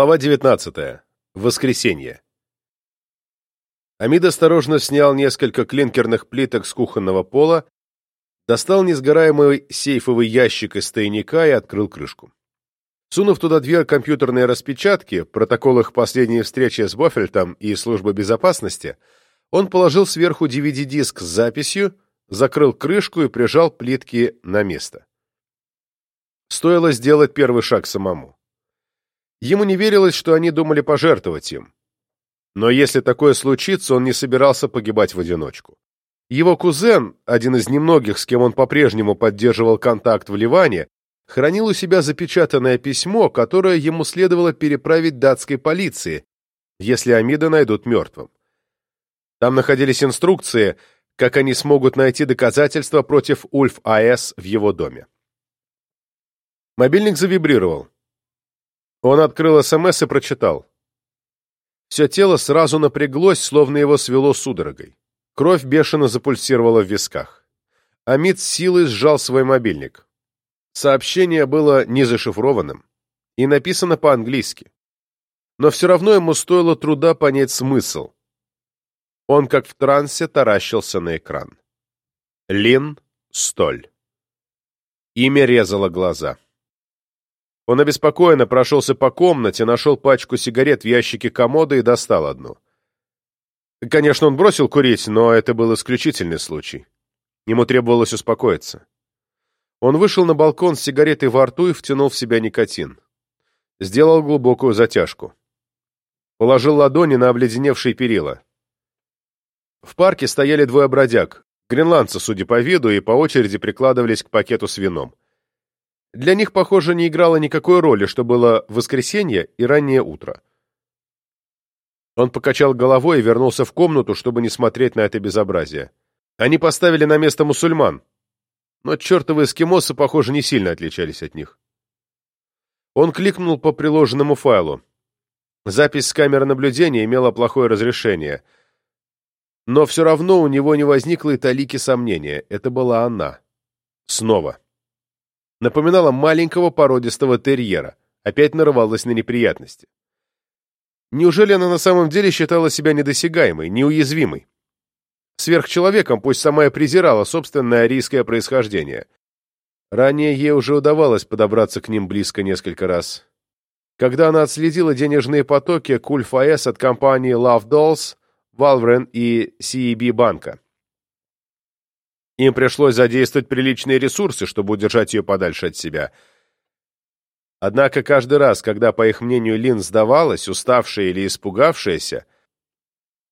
Глава 19. Воскресенье. Амид осторожно снял несколько клинкерных плиток с кухонного пола, достал несгораемый сейфовый ящик из тайника и открыл крышку. Сунув туда две компьютерные распечатки, протокол их последней встречи с Бофельтом и службы безопасности, он положил сверху DVD-диск с записью, закрыл крышку и прижал плитки на место. Стоило сделать первый шаг самому. Ему не верилось, что они думали пожертвовать им. Но если такое случится, он не собирался погибать в одиночку. Его кузен, один из немногих, с кем он по-прежнему поддерживал контакт в Ливане, хранил у себя запечатанное письмо, которое ему следовало переправить датской полиции, если Амида найдут мертвым. Там находились инструкции, как они смогут найти доказательства против Ульф А.С. в его доме. Мобильник завибрировал. Он открыл СМС и прочитал. Все тело сразу напряглось, словно его свело судорогой. Кровь бешено запульсировала в висках. Амид с силой сжал свой мобильник. Сообщение было незашифрованным и написано по-английски. Но все равно ему стоило труда понять смысл. Он, как в трансе, таращился на экран. Лин Столь. Имя резало глаза. Он обеспокоенно прошелся по комнате, нашел пачку сигарет в ящике комода и достал одну. Конечно, он бросил курить, но это был исключительный случай. Ему требовалось успокоиться. Он вышел на балкон с сигаретой во рту и втянул в себя никотин. Сделал глубокую затяжку. Положил ладони на обледеневшие перила. В парке стояли двое бродяг, гренландцы, судя по виду, и по очереди прикладывались к пакету с вином. Для них, похоже, не играло никакой роли, что было воскресенье и раннее утро. Он покачал головой и вернулся в комнату, чтобы не смотреть на это безобразие. Они поставили на место мусульман, но чертовы эскимосы, похоже, не сильно отличались от них. Он кликнул по приложенному файлу. Запись с камеры наблюдения имела плохое разрешение. Но все равно у него не возникло и талики сомнения. Это была она. Снова напоминала маленького породистого терьера, опять нарывалась на неприятности. Неужели она на самом деле считала себя недосягаемой, неуязвимой? Сверхчеловеком, пусть сама и презирала собственное арийское происхождение. Ранее ей уже удавалось подобраться к ним близко несколько раз. Когда она отследила денежные потоки Кульфаэс от компании Love Dolls, Valvren и CEB банка. Им пришлось задействовать приличные ресурсы, чтобы удержать ее подальше от себя. Однако каждый раз, когда, по их мнению, Лин сдавалась, уставшая или испугавшаяся,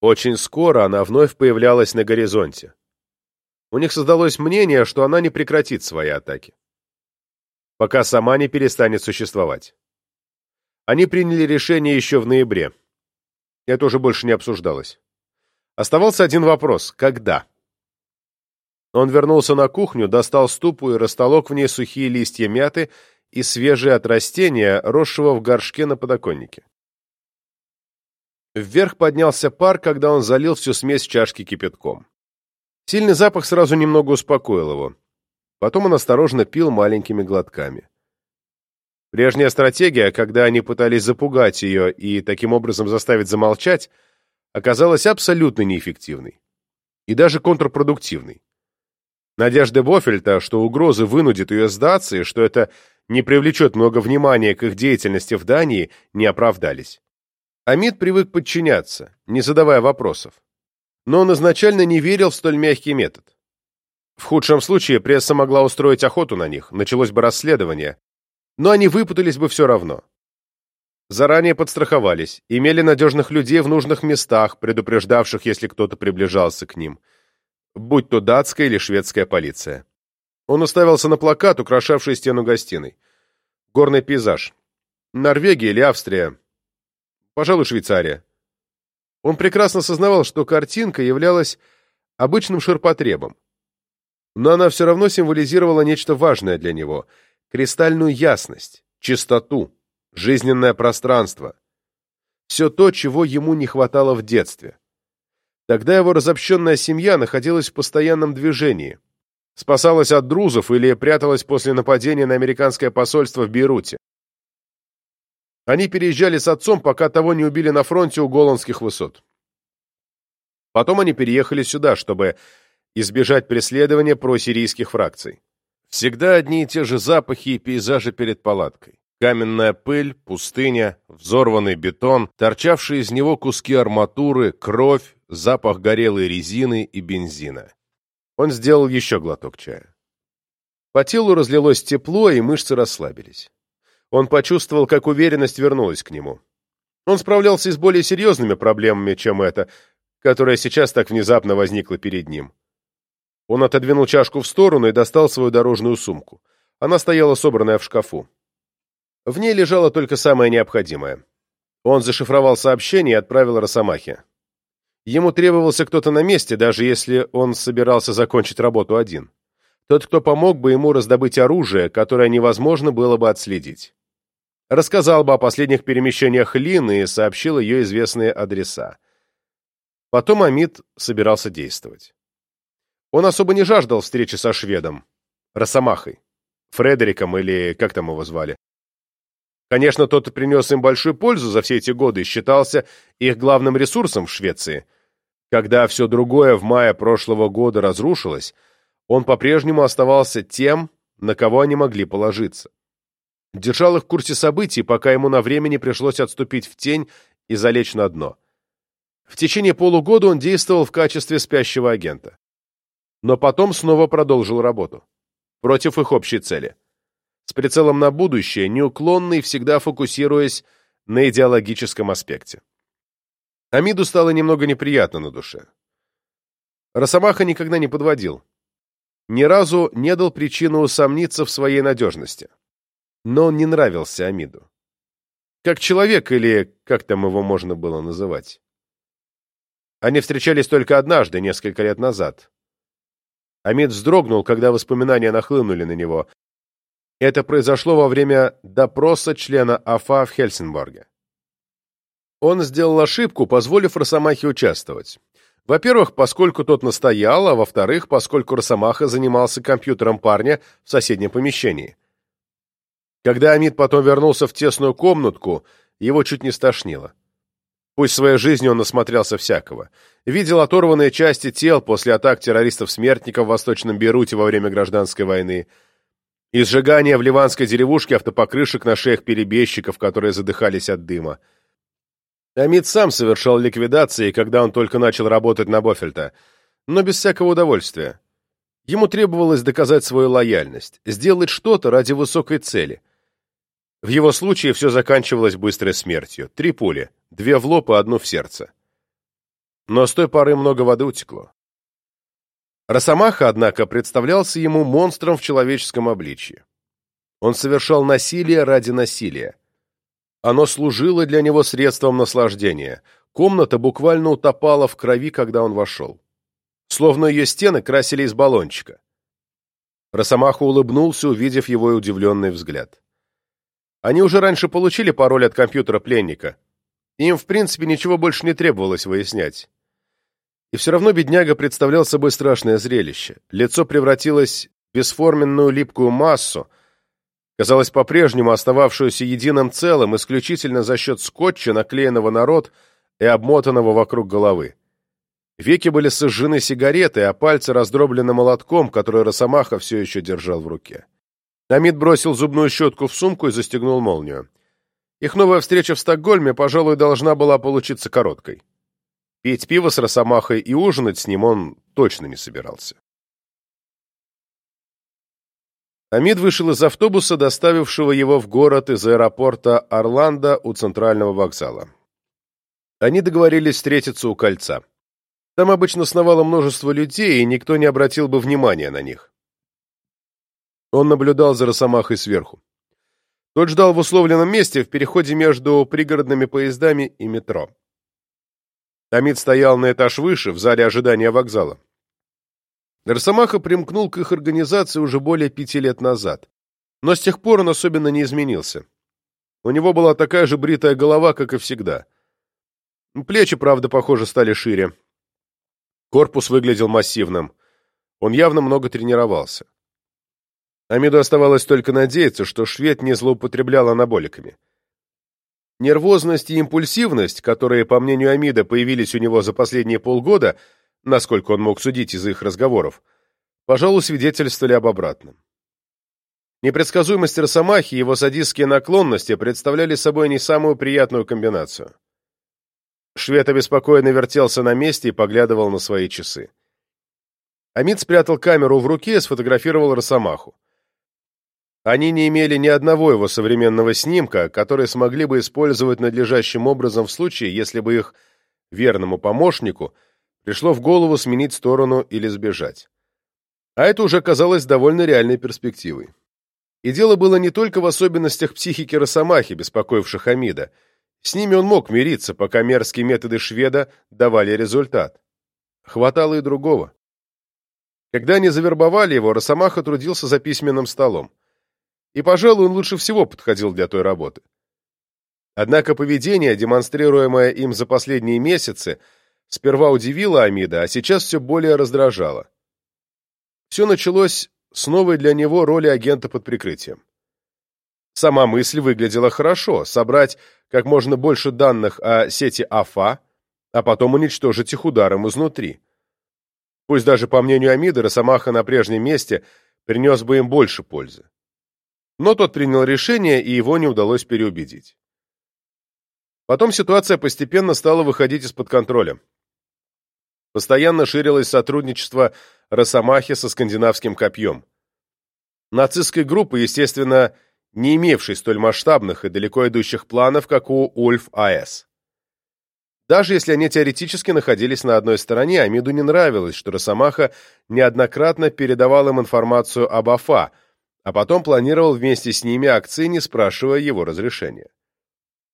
очень скоро она вновь появлялась на горизонте. У них создалось мнение, что она не прекратит свои атаки, пока сама не перестанет существовать. Они приняли решение еще в ноябре. Это уже больше не обсуждалось. Оставался один вопрос — когда? Он вернулся на кухню, достал ступу и растолок в ней сухие листья мяты и свежие от растения, росшего в горшке на подоконнике. Вверх поднялся пар, когда он залил всю смесь чашки кипятком. Сильный запах сразу немного успокоил его. Потом он осторожно пил маленькими глотками. Прежняя стратегия, когда они пытались запугать ее и таким образом заставить замолчать, оказалась абсолютно неэффективной и даже контрпродуктивной. Надежды Бофельта, что угрозы вынудят ее сдаться и что это не привлечет много внимания к их деятельности в Дании, не оправдались. Амид привык подчиняться, не задавая вопросов. Но он изначально не верил в столь мягкий метод. В худшем случае пресса могла устроить охоту на них, началось бы расследование, но они выпутались бы все равно. Заранее подстраховались, имели надежных людей в нужных местах, предупреждавших, если кто-то приближался к ним – будь то датская или шведская полиция. Он уставился на плакат, украшавший стену гостиной. Горный пейзаж. Норвегия или Австрия. Пожалуй, Швейцария. Он прекрасно сознавал, что картинка являлась обычным ширпотребом. Но она все равно символизировала нечто важное для него — кристальную ясность, чистоту, жизненное пространство. Все то, чего ему не хватало в детстве. Тогда его разобщенная семья находилась в постоянном движении. Спасалась от друзов или пряталась после нападения на американское посольство в Бейруте. Они переезжали с отцом, пока того не убили на фронте у Голландских высот. Потом они переехали сюда, чтобы избежать преследования просирийских фракций. Всегда одни и те же запахи и пейзажи перед палаткой. Каменная пыль, пустыня, взорванный бетон, торчавшие из него куски арматуры, кровь, запах горелой резины и бензина. Он сделал еще глоток чая. По телу разлилось тепло, и мышцы расслабились. Он почувствовал, как уверенность вернулась к нему. Он справлялся с более серьезными проблемами, чем эта, которая сейчас так внезапно возникла перед ним. Он отодвинул чашку в сторону и достал свою дорожную сумку. Она стояла собранная в шкафу. В ней лежало только самое необходимое. Он зашифровал сообщение и отправил Росомахе. Ему требовался кто-то на месте, даже если он собирался закончить работу один. Тот, кто помог бы ему раздобыть оружие, которое невозможно было бы отследить. Рассказал бы о последних перемещениях Лины и сообщил ее известные адреса. Потом Амид собирался действовать. Он особо не жаждал встречи со шведом, Росомахой, Фредериком или как там его звали. Конечно, тот принес им большую пользу за все эти годы и считался их главным ресурсом в Швеции. Когда все другое в мае прошлого года разрушилось, он по-прежнему оставался тем, на кого они могли положиться. Держал их в курсе событий, пока ему на время не пришлось отступить в тень и залечь на дно. В течение полугода он действовал в качестве спящего агента. Но потом снова продолжил работу. Против их общей цели с прицелом на будущее, неуклонно и всегда фокусируясь на идеологическом аспекте. Амиду стало немного неприятно на душе. Росомаха никогда не подводил. Ни разу не дал причину усомниться в своей надежности. Но он не нравился Амиду. Как человек, или как там его можно было называть. Они встречались только однажды, несколько лет назад. Амид вздрогнул, когда воспоминания нахлынули на него, это произошло во время допроса члена АФА в Хельсинборге. Он сделал ошибку, позволив Росомахе участвовать. Во-первых, поскольку тот настоял, а во-вторых, поскольку Росомаха занимался компьютером парня в соседнем помещении. Когда Амид потом вернулся в тесную комнатку, его чуть не стошнило. Пусть своей жизни он насмотрелся всякого. Видел оторванные части тел после атак террористов-смертников в Восточном Беруте во время гражданской войны, и сжигание в ливанской деревушке автопокрышек на шеях перебежчиков, которые задыхались от дыма. Амид сам совершал ликвидации, когда он только начал работать на Бофельта, но без всякого удовольствия. Ему требовалось доказать свою лояльность, сделать что-то ради высокой цели. В его случае все заканчивалось быстрой смертью. Три пули, две в лоб и одну в сердце. Но с той поры много воды утекло. Росомаха, однако, представлялся ему монстром в человеческом обличье. Он совершал насилие ради насилия. Оно служило для него средством наслаждения. Комната буквально утопала в крови, когда он вошел. Словно ее стены красили из баллончика. Росомаха улыбнулся, увидев его удивленный взгляд. Они уже раньше получили пароль от компьютера пленника. Им, в принципе, ничего больше не требовалось выяснять. И все равно бедняга представлял собой страшное зрелище. Лицо превратилось в бесформенную липкую массу, казалось по-прежнему остававшуюся единым целым исключительно за счет скотча, наклеенного на рот и обмотанного вокруг головы. Веки были сожжены сигаретой, а пальцы раздроблены молотком, который Росомаха все еще держал в руке. Намид бросил зубную щетку в сумку и застегнул молнию. Их новая встреча в Стокгольме, пожалуй, должна была получиться короткой. Пить пиво с Росомахой и ужинать с ним он точно не собирался. Амид вышел из автобуса, доставившего его в город из аэропорта Орландо у центрального вокзала. Они договорились встретиться у кольца. Там обычно сновало множество людей, и никто не обратил бы внимания на них. Он наблюдал за Росомахой сверху. Тот ждал в условленном месте в переходе между пригородными поездами и метро. Амид стоял на этаж выше, в зале ожидания вокзала. Росомаха примкнул к их организации уже более пяти лет назад, но с тех пор он особенно не изменился. У него была такая же бритая голова, как и всегда. Плечи, правда, похоже, стали шире. Корпус выглядел массивным. Он явно много тренировался. Амиду оставалось только надеяться, что швед не злоупотреблял анаболиками. Нервозность и импульсивность, которые, по мнению Амида, появились у него за последние полгода, насколько он мог судить из их разговоров, пожалуй, свидетельствовали об обратном. Непредсказуемость Росомахи и его садистские наклонности представляли собой не самую приятную комбинацию. Швед обеспокоенно вертелся на месте и поглядывал на свои часы. Амид спрятал камеру в руке и сфотографировал Росомаху. Они не имели ни одного его современного снимка, который смогли бы использовать надлежащим образом в случае, если бы их верному помощнику пришло в голову сменить сторону или сбежать. А это уже казалось довольно реальной перспективой. И дело было не только в особенностях психики Росомахи, беспокоивших Амида. С ними он мог мириться, пока мерзкие методы шведа давали результат. Хватало и другого. Когда они завербовали его, Росомаха трудился за письменным столом. И, пожалуй, он лучше всего подходил для той работы. Однако поведение, демонстрируемое им за последние месяцы, сперва удивило Амида, а сейчас все более раздражало. Все началось с новой для него роли агента под прикрытием. Сама мысль выглядела хорошо — собрать как можно больше данных о сети АФА, а потом уничтожить их ударом изнутри. Пусть даже, по мнению Амида, Росомаха на прежнем месте принес бы им больше пользы. Но тот принял решение, и его не удалось переубедить. Потом ситуация постепенно стала выходить из-под контроля. Постоянно ширилось сотрудничество Росомахи со скандинавским копьем. Нацистской группы, естественно, не имевшей столь масштабных и далеко идущих планов, как у Ульф АС. Даже если они теоретически находились на одной стороне, Амиду не нравилось, что Росомаха неоднократно передавал им информацию об АФА, а потом планировал вместе с ними акции, не спрашивая его разрешения.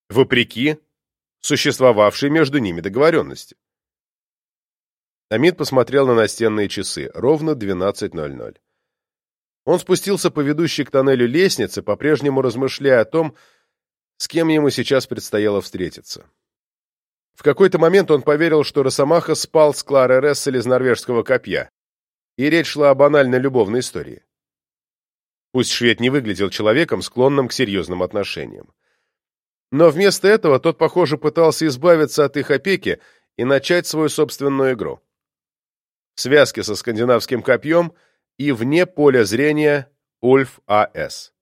Вопреки существовавшей между ними договоренности. Амид посмотрел на настенные часы. Ровно 12.00. Он спустился по ведущей к тоннелю лестнице, по-прежнему размышляя о том, с кем ему сейчас предстояло встретиться. В какой-то момент он поверил, что Росомаха спал с Кларой Рессель из норвежского копья, и речь шла о банальной любовной истории. Пусть швед не выглядел человеком, склонным к серьезным отношениям. Но вместо этого тот, похоже, пытался избавиться от их опеки и начать свою собственную игру. В связке со скандинавским копьем – и вне поля зрения Ульф А.С.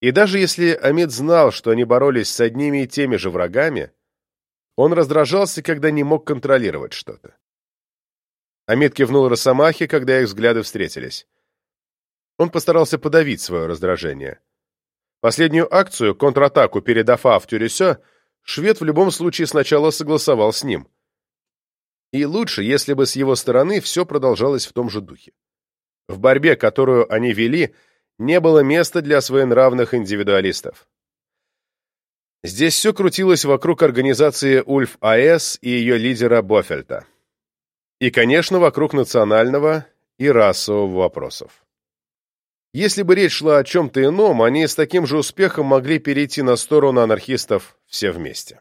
И даже если Амид знал, что они боролись с одними и теми же врагами, он раздражался, когда не мог контролировать что-то. Амид кивнул Росомахе, когда их взгляды встретились. Он постарался подавить свое раздражение. Последнюю акцию, контратаку перед Афа в Тюресё, швед в любом случае сначала согласовал с ним. И лучше, если бы с его стороны все продолжалось в том же духе. В борьбе, которую они вели, не было места для своенравных индивидуалистов. Здесь все крутилось вокруг организации Ульф АЭС и ее лидера Бофельта. И, конечно, вокруг национального и расового вопросов. Если бы речь шла о чем-то ином, они с таким же успехом могли перейти на сторону анархистов все вместе.